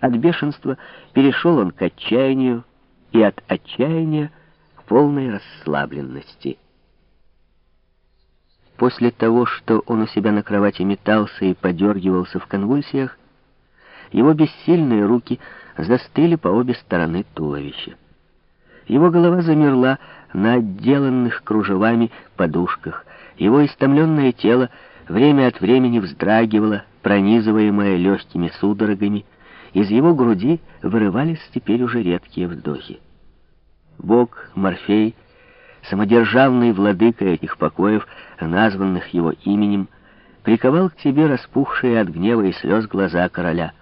От бешенства перешел он к отчаянию, и от отчаяния к полной расслабленности. После того, что он у себя на кровати метался и подергивался в конвульсиях, его бессильные руки застыли по обе стороны туловища. Его голова замерла на отделанных кружевами подушках. Его истомленное тело время от времени вздрагивало, пронизываемое легкими судорогами. Из его груди вырывались теперь уже редкие вздохи. Бог, Морфей, самодержавный владыка этих покоев, названных его именем, приковал к себе распухшие от гнева и слез глаза короля.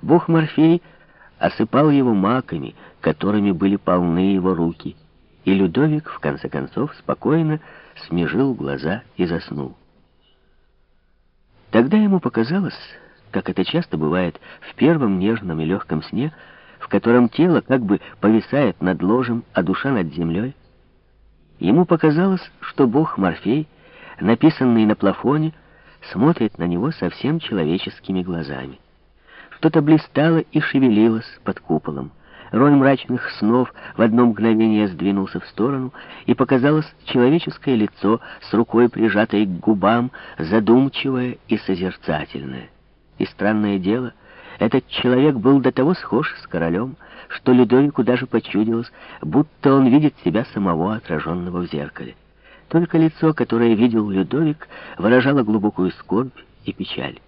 Бог Морфей осыпал его маками, которыми были полны его руки, и Людовик, в конце концов, спокойно смежил глаза и заснул. Тогда ему показалось, как это часто бывает в первом нежном и легком сне, в котором тело как бы повисает над ложем, а душа над землей, ему показалось, что бог Морфей, написанный на плафоне, смотрит на него совсем человеческими глазами. Что-то блистало и шевелилось под куполом. Рой мрачных снов в одно мгновение сдвинулся в сторону, и показалось человеческое лицо с рукой прижатой к губам, задумчивое и созерцательное. И странное дело, этот человек был до того схож с королем, что Людовику даже почудилось, будто он видит себя самого, отраженного в зеркале. Только лицо, которое видел Людовик, выражало глубокую скорбь и печаль.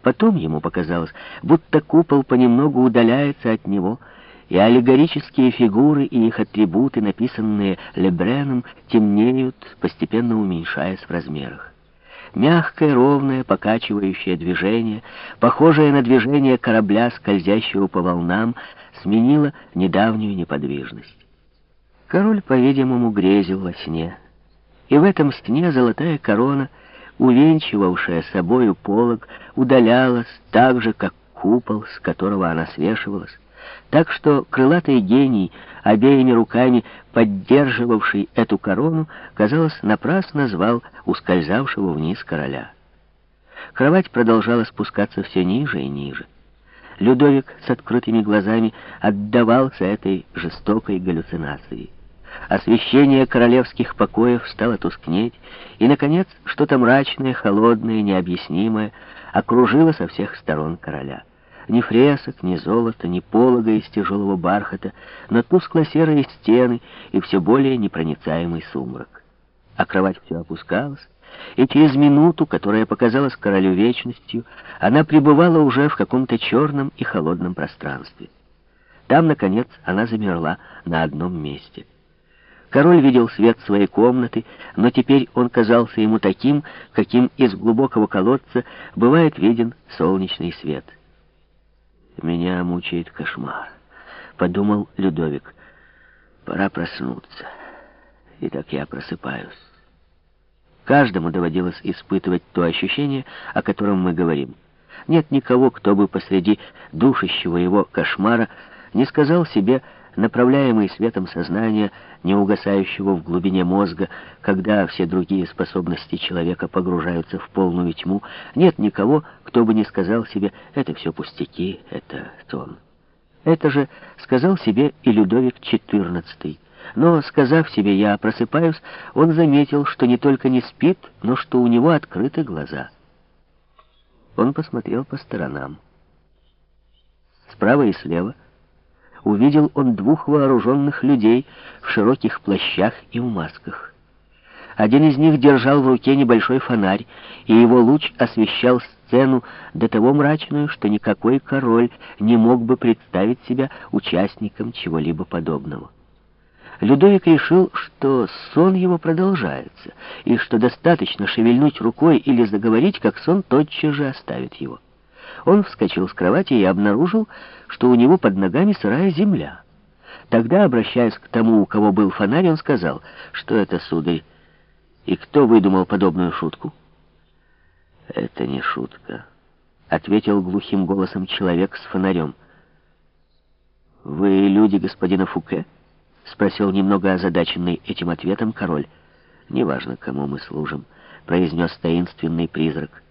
Потом ему показалось, будто купол понемногу удаляется от него, и аллегорические фигуры и их атрибуты, написанные Лебреном, темнеют, постепенно уменьшаясь в размерах. Мягкое, ровное, покачивающее движение, похожее на движение корабля, скользящего по волнам, сменило недавнюю неподвижность. Король, по-видимому, грезил во сне. И в этом сне золотая корона — увенчивавшая собою полог, удалялась так же, как купол, с которого она свешивалась, так что крылатый гений, обеими руками поддерживавший эту корону, казалось, напрасно звал ускользавшего вниз короля. Кровать продолжала спускаться все ниже и ниже. Людовик с открытыми глазами отдавался этой жестокой галлюцинации. Освещение королевских покоев стало тускнеть, и, наконец, что-то мрачное, холодное, необъяснимое окружило со всех сторон короля. Ни фресок, ни золота, ни полога из тяжелого бархата, но тускло-серые стены и все более непроницаемый сумрак. А кровать все опускалась, и через минуту, которая показалась королю вечностью, она пребывала уже в каком-то черном и холодном пространстве. Там, наконец, она замерла на одном месте — Король видел свет своей комнаты, но теперь он казался ему таким, каким из глубокого колодца бывает виден солнечный свет. «Меня мучает кошмар», — подумал Людовик. «Пора проснуться». И так я просыпаюсь. Каждому доводилось испытывать то ощущение, о котором мы говорим. Нет никого, кто бы посреди душащего его кошмара не сказал себе направляемый светом сознания, не угасающего в глубине мозга, когда все другие способности человека погружаются в полную тьму, нет никого, кто бы не сказал себе «это все пустяки, это сон». Это же сказал себе и Людовик XIV. Но, сказав себе «я просыпаюсь», он заметил, что не только не спит, но что у него открыты глаза. Он посмотрел по сторонам. Справа и слева — увидел он двух вооруженных людей в широких плащах и в масках. Один из них держал в руке небольшой фонарь, и его луч освещал сцену до того мрачную, что никакой король не мог бы представить себя участником чего-либо подобного. Людовик решил, что сон его продолжается, и что достаточно шевельнуть рукой или заговорить, как сон тотчас же оставит его. Он вскочил с кровати и обнаружил, что у него под ногами сырая земля. Тогда, обращаясь к тому, у кого был фонарь, он сказал, что это, сударь, и кто выдумал подобную шутку? «Это не шутка», — ответил глухим голосом человек с фонарем. «Вы люди господина Фуке?» — спросил немного озадаченный этим ответом король. «Неважно, кому мы служим», — произнес таинственный призрак.